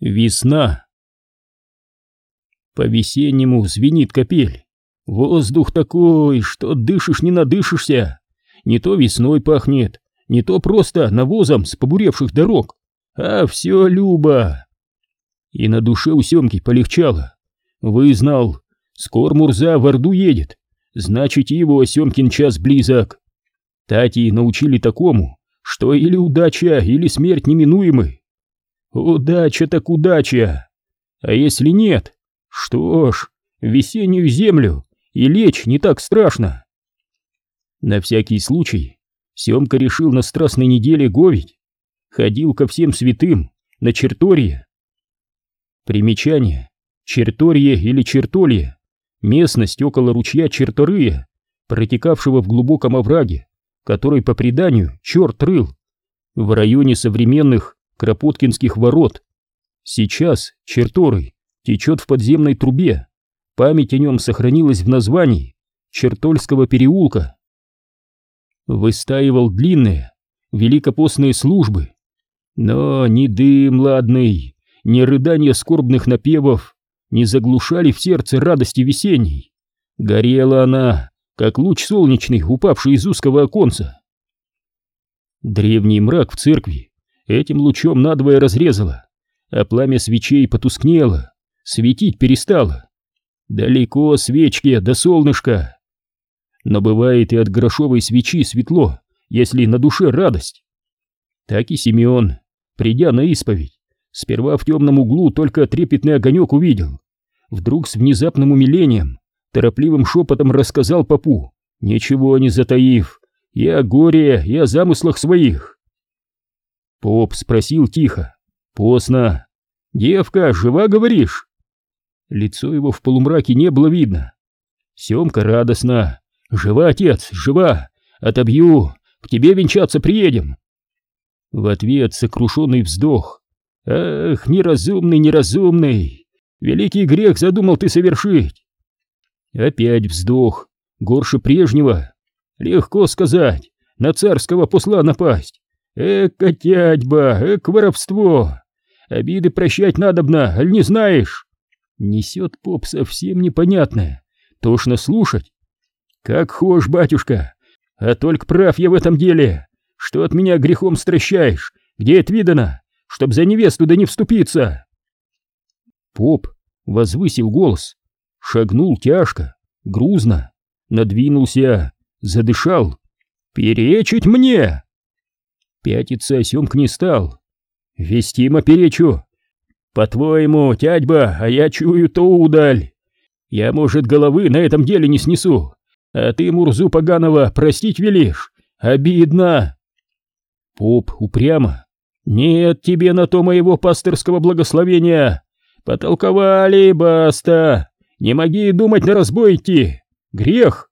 Весна. По-весеннему звенит капель. Воздух такой, что дышишь не надышишься. Не то весной пахнет, не то просто навозом с побуревших дорог. А все любо. И на душе у Семки полегчало. Вызнал, скоро Мурза в Орду едет, значит его Семкин час близок. Тати научили такому, что или удача, или смерть неминуемы. Удача так удача. А если нет, что ж, весеннюю землю и лечь не так страшно. На всякий случай Семка решил на страстной неделе говить. Ходил ко всем святым на черторье. Примечание. Черторье или чертолье. Местность около ручья Черторыя, протекавшего в глубоком овраге, который по преданию черт рыл. В районе современных Кропоткинских ворот. Сейчас Черторый течет в подземной трубе. Память о нем сохранилась в названии Чертольского переулка. Выстаивал длинные, великопостные службы. Но ни дым ладный, ни рыдания скорбных напевов не заглушали в сердце радости весенней. Горела она, как луч солнечный, упавший из узкого оконца. Древний мрак в церкви этим лучом надвое разрезало, а пламя свечей потускнело, светить перестало. Далеко свечки до солнышка. Но бывает и от грошовой свечи светло, если на душе радость. Так и Симеон, придя на исповедь, сперва в темном углу только трепетный огонек увидел. Вдруг с внезапным умилением, торопливым шепотом рассказал попу, ничего не затаив, и о горе, и о замыслах своих. Поп спросил тихо. «Поздно. Девка, жива, говоришь?» Лицо его в полумраке не было видно. Семка радостно. «Жива, отец, жива! Отобью! К тебе венчаться приедем!» В ответ сокрушенный вздох. «Ах, неразумный, неразумный! Великий грех задумал ты совершить!» Опять вздох, горше прежнего. Легко сказать, на царского посла напасть. Эка тядьба, эк воровство! Обиды прощать надобно, аль не знаешь? Несет поп совсем непонятное, тошно слушать. Как хошь, батюшка, а только прав я в этом деле. Что от меня грехом стращаешь? Где это видано? Чтоб за невесту да не вступиться. Поп возвысил голос, шагнул тяжко, грузно, надвинулся, задышал. «Перечить мне!» Пятиться Семк не стал. Вестимо перечу. По-твоему, тядьба, а я чую то удаль. Я, может, головы на этом деле не снесу, а ты Мурзу поганого простить велишь. Обидно. Поп упрямо. Нет тебе на то моего пасторского благословения. Потолковали, баста. Не моги думать на разбой идти. Грех.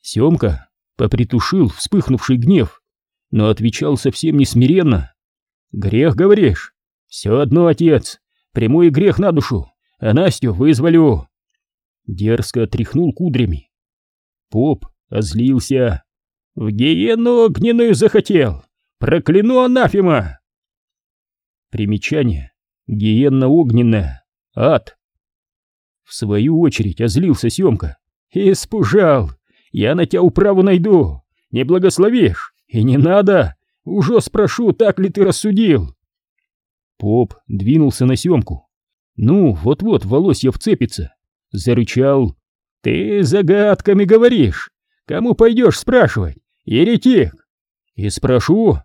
Семка попритушил вспыхнувший гнев но отвечал совсем не смиренно. «Грех, говоришь? Все одно, отец, прямой грех на душу, а Настю вызволю!» Дерзко тряхнул кудрями. Поп озлился. «В гиену огненную захотел! Прокляну анафема!» Примечание. Гиенна огненная. Ад. В свою очередь озлился Семка. «Испужал! Я на тебя управу найду! Не благословишь! «И не надо! Уже спрошу, так ли ты рассудил?» Поп двинулся на съемку. «Ну, вот-вот волосья вцепится!» Зарычал. «Ты загадками говоришь! Кому пойдешь спрашивать? Еретик!» «И спрошу!»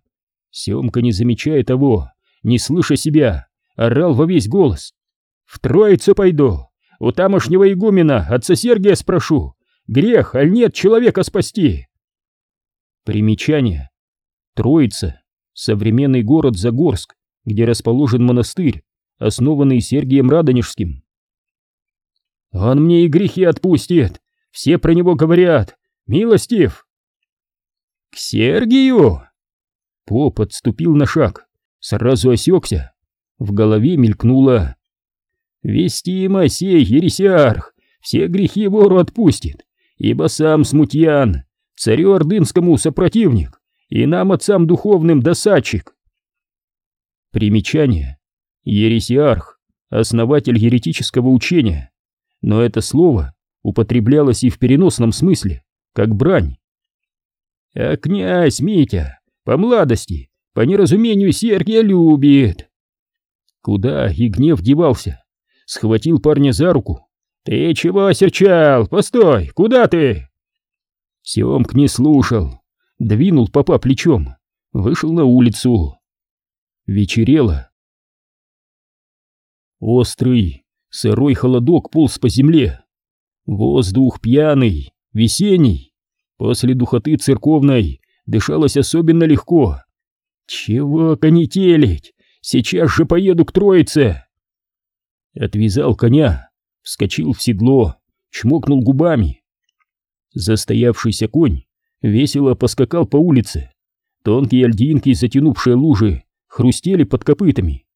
Семка, не замечая того, не слыша себя, орал во весь голос. «В Троицу пойду! У тамошнего игумена отца Сергия спрошу! Грех, аль нет человека спасти!» Примечание. Троица. Современный город Загорск, где расположен монастырь, основанный Сергием Радонежским. Он мне и грехи отпустит. Все про него говорят. Милостив. К Сергию? Поп отступил на шаг, сразу осекся. В голове мелькнуло. Вестимо сей ересиарх, все грехи вору отпустит, ибо сам смутьян, царю ордынскому сопротивник и нам, отцам духовным, досадчик. Примечание. Ересиарх, основатель еретического учения, но это слово употреблялось и в переносном смысле, как брань. А князь Митя по младости, по неразумению Сергия любит. Куда и гнев девался? Схватил парня за руку. Ты чего серчал? Постой, куда ты? Семк не слушал, двинул папа плечом, вышел на улицу. Вечерело. Острый, сырой холодок полз по земле. Воздух пьяный, весенний. После духоты церковной дышалось особенно легко. Чего конетелить? Сейчас же поеду к Троице. Отвязал коня, вскочил в седло, чмокнул губами. Застоявшийся конь весело поскакал по улице. Тонкие льдинки, затянувшие лужи, хрустели под копытами.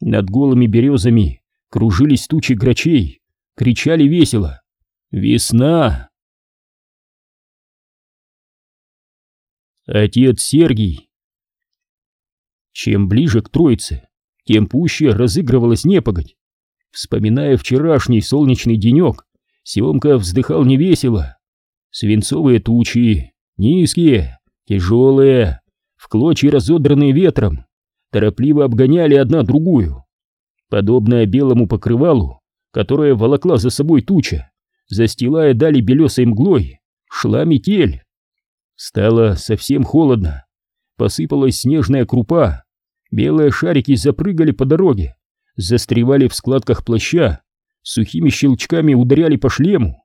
Над голыми березами кружились тучи грачей, кричали весело. «Весна!» Отец Сергий Чем ближе к Троице, тем пуще разыгрывалась непогодь. Вспоминая вчерашний солнечный денек, Семка вздыхал невесело. Свинцовые тучи, низкие, тяжелые, в клочья разодранные ветром, торопливо обгоняли одна другую. Подобное белому покрывалу, которое волокла за собой туча, застилая дали белесой мглой, шла метель. Стало совсем холодно. Посыпалась снежная крупа, белые шарики запрыгали по дороге, застревали в складках плаща, сухими щелчками ударяли по шлему.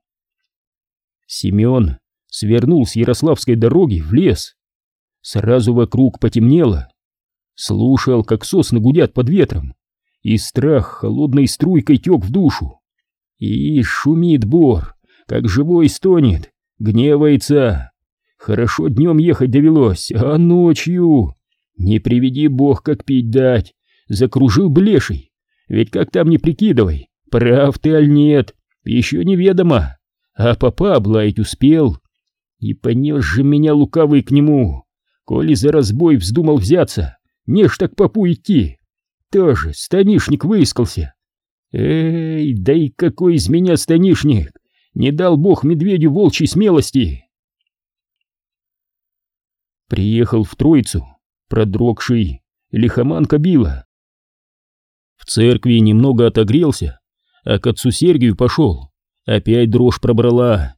Семен свернул с Ярославской дороги в лес. Сразу вокруг потемнело. Слушал, как сосны гудят под ветром, и страх холодной струйкой тек в душу. И шумит бор, как живой стонет, гневается. Хорошо днем ехать довелось, а ночью... Не приведи бог, как пить дать. Закружил блеший. Ведь как там не прикидывай, прав ты аль нет, еще неведомо. А папа облаять успел. И понес же меня лукавый к нему. Коли за разбой вздумал взяться, не ж так папу идти. Тоже станишник выискался. Эй, да и какой из меня станишник! Не дал бог медведю волчьей смелости. Приехал в Троицу, продрогший, лихоманка била. В церкви немного отогрелся, а к отцу Сергию пошел. Опять дрожь пробрала.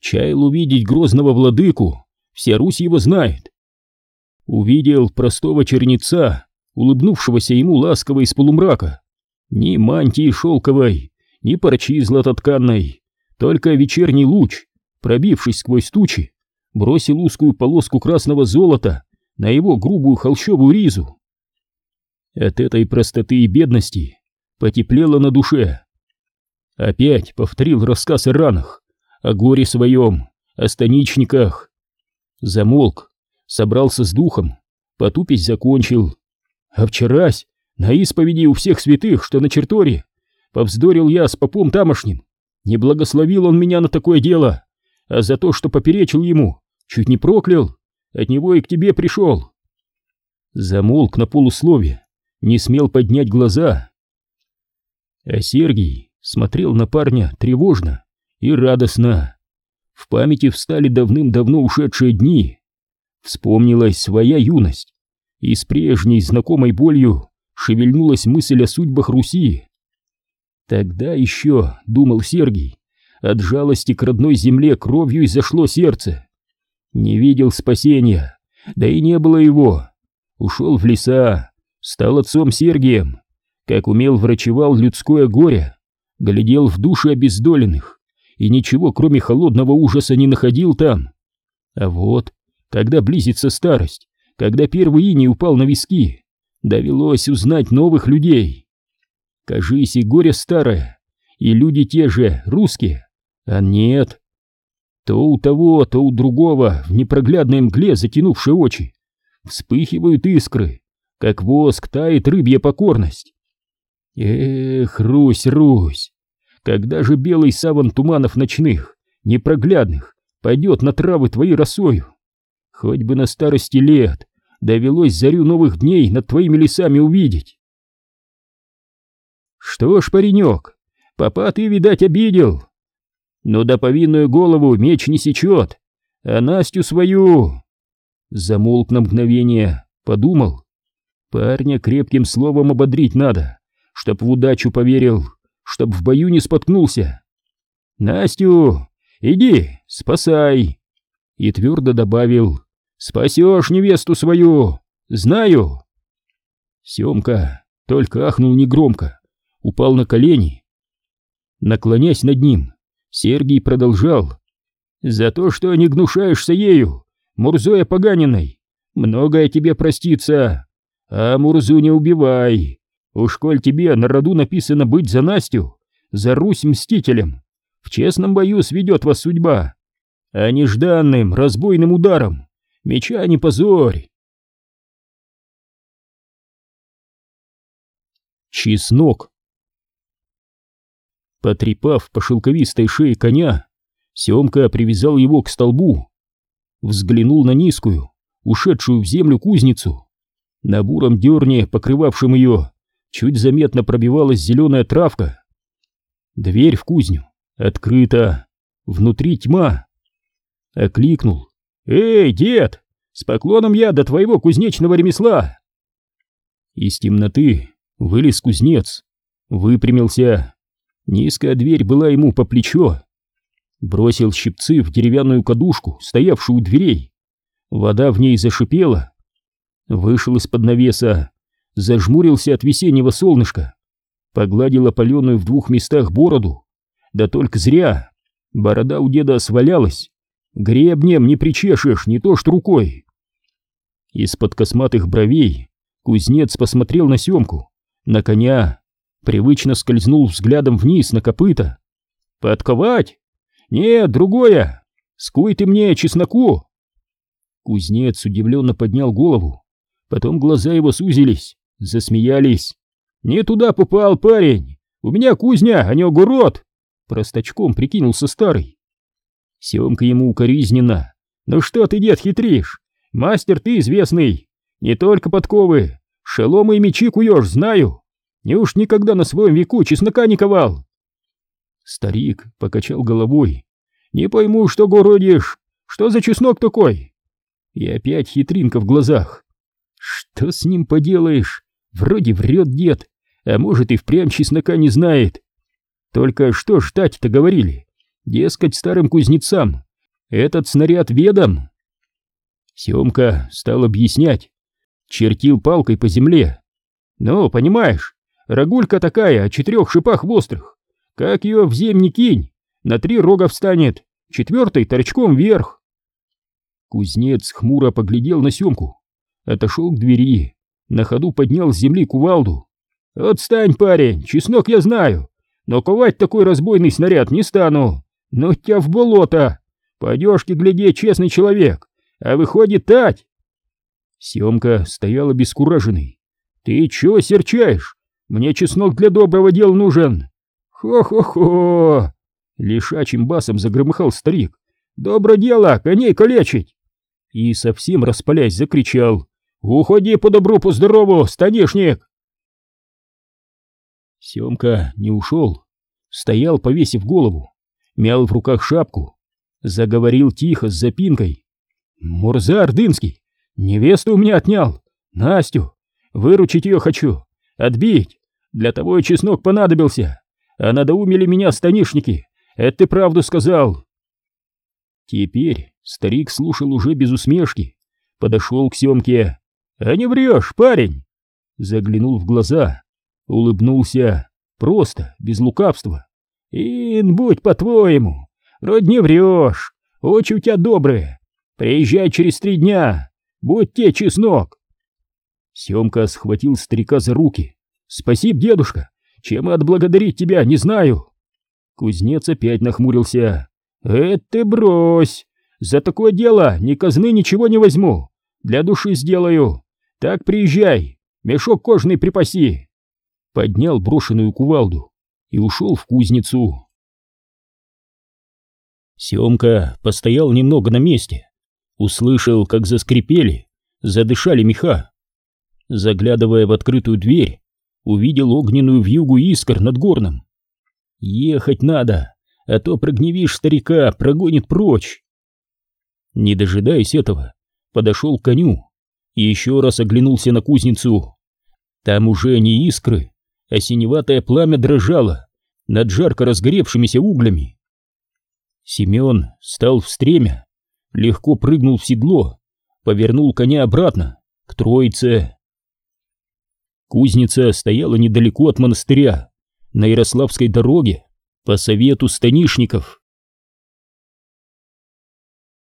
Чаял увидеть грозного владыку, вся Русь его знает. Увидел простого черница, улыбнувшегося ему ласково из полумрака. Ни мантии шелковой, ни парчи златотканной, только вечерний луч, пробившись сквозь тучи, бросил узкую полоску красного золота на его грубую холщовую ризу. От этой простоты и бедности потеплело на душе. Опять повторил рассказ о ранах, о горе своем, о станичниках. Замолк, собрался с духом, потупись закончил. А вчерась, на исповеди у всех святых, что на черторе, повздорил я с попом тамошним. Не благословил он меня на такое дело, а за то, что поперечил ему, чуть не проклял, от него и к тебе пришел. Замолк на полуслове, не смел поднять глаза. А Сергий смотрел на парня тревожно и радостно. В памяти встали давным-давно ушедшие дни. Вспомнилась своя юность, и с прежней знакомой болью шевельнулась мысль о судьбах Руси. Тогда еще, думал Сергий, от жалости к родной земле кровью изошло сердце. Не видел спасения, да и не было его. Ушел в леса, стал отцом Сергием, как умел врачевал людское горе, глядел в души обездоленных и ничего, кроме холодного ужаса, не находил там. А вот, когда близится старость, когда первый иней упал на виски, довелось узнать новых людей. Кажись, и горе старое, и люди те же, русские, а нет. То у того, то у другого, в непроглядной мгле затянувшие очи, вспыхивают искры, как воск тает рыбья покорность. Эх, Русь, Русь, когда же белый саван туманов ночных, непроглядных, пойдет на травы твои росою? Хоть бы на старости лет довелось зарю новых дней над твоими лесами увидеть. Что ж, паренек, папа ты, видать, обидел. Ну да повинную голову меч не сечет, а Настю свою... Замолк на мгновение, подумал. Парня крепким словом ободрить надо, чтоб в удачу поверил, чтоб в бою не споткнулся. Настю, иди, спасай. И твердо добавил, спасешь невесту свою, знаю. Семка только ахнул негромко, упал на колени. Наклонясь над ним, Сергий продолжал. «За то, что не гнушаешься ею, Мурзоя поганиной, многое тебе простится. А Мурзу не убивай. Уж коль тебе на роду написано быть за Настю, за Русь мстителем, в честном бою сведет вас судьба, а нежданным разбойным ударом меча не позорь». Чеснок Потрепав по шелковистой шее коня, Семка привязал его к столбу, взглянул на низкую, ушедшую в землю кузницу. На буром дерне, покрывавшем ее, чуть заметно пробивалась зеленая травка. Дверь в кузню открыта, внутри тьма. Окликнул. «Эй, дед, с поклоном я до твоего кузнечного ремесла!» Из темноты вылез кузнец, выпрямился, Низкая дверь была ему по плечо. Бросил щипцы в деревянную кадушку, стоявшую у дверей. Вода в ней зашипела. Вышел из-под навеса, зажмурился от весеннего солнышка, погладил опаленную в двух местах бороду. Да только зря. Борода у деда свалялась. Гребнем не причешешь, не то что рукой. Из-под косматых бровей кузнец посмотрел на Семку, на коня, привычно скользнул взглядом вниз на копыта. «Подковать? Нет, другое! Скуй ты мне чесноку!» Кузнец удивленно поднял голову, потом глаза его сузились, засмеялись. «Не туда попал, парень! У меня кузня, а не огород!» Простачком прикинулся старый. Семка ему укоризненно. «Ну что ты, дед, хитришь? Мастер ты известный! Не только подковы, шеломы и мечи куешь, знаю!» Неуж никогда на своем веку чеснока не ковал? Старик покачал головой. Не пойму, что городишь. Что за чеснок такой? И опять хитринка в глазах. Что с ним поделаешь? Вроде врет дед, а может и впрямь чеснока не знает. Только что ж тать-то говорили? Дескать, старым кузнецам. Этот снаряд ведом. Семка стал объяснять. Чертил палкой по земле. Ну, понимаешь, Рогулька такая, о четырех шипах острых. Как ее в земь не кинь, на три рога встанет, четвертый торчком вверх. Кузнец хмуро поглядел на Семку, отошел к двери, на ходу поднял с земли кувалду. «Отстань, парень, чеснок я знаю, но ковать такой разбойный снаряд не стану. Ну тебя в болото! По одежке гляди, честный человек, а выходит тать!» Семка стоял обескураженный. «Ты чего серчаешь? Мне чеснок для доброго дела нужен. Хо-хо-хо! Лишачим басом загромыхал старик. Добро дело, коней калечить! И совсем распалясь закричал. Уходи по добру, по здорову, станишник! Семка не ушел. Стоял, повесив голову, мял в руках шапку, заговорил тихо с запинкой. «Мурза Ордынский, невесту у меня отнял, Настю, выручить ее хочу, отбить, для того и чеснок понадобился. А надоумили меня станишники. Это ты правду сказал. Теперь старик слушал уже без усмешки. Подошел к Семке. А не врешь, парень. Заглянул в глаза. Улыбнулся. Просто, без лукавства. Ин, будь по-твоему. Вроде не врешь. Очи у тебя добрые. Приезжай через три дня. Будь те чеснок. Семка схватил старика за руки. «Спасибо, дедушка! Чем отблагодарить тебя, не знаю!» Кузнец опять нахмурился. «Это ты брось! За такое дело ни казны ничего не возьму! Для души сделаю! Так приезжай, мешок кожаный припаси!» Поднял брошенную кувалду и ушел в кузницу. Семка постоял немного на месте, услышал, как заскрипели, задышали меха. Заглядывая в открытую дверь, увидел огненную вьюгу искр над горном. Ехать надо, а то прогневишь старика, прогонит прочь. Не дожидаясь этого, подошел к коню и еще раз оглянулся на кузницу. Там уже не искры, а синеватое пламя дрожало над жарко разгоревшимися углями. Семен стал в стремя, легко прыгнул в седло, повернул коня обратно, к троице. Кузница стояла недалеко от монастыря, на Ярославской дороге, по совету станишников.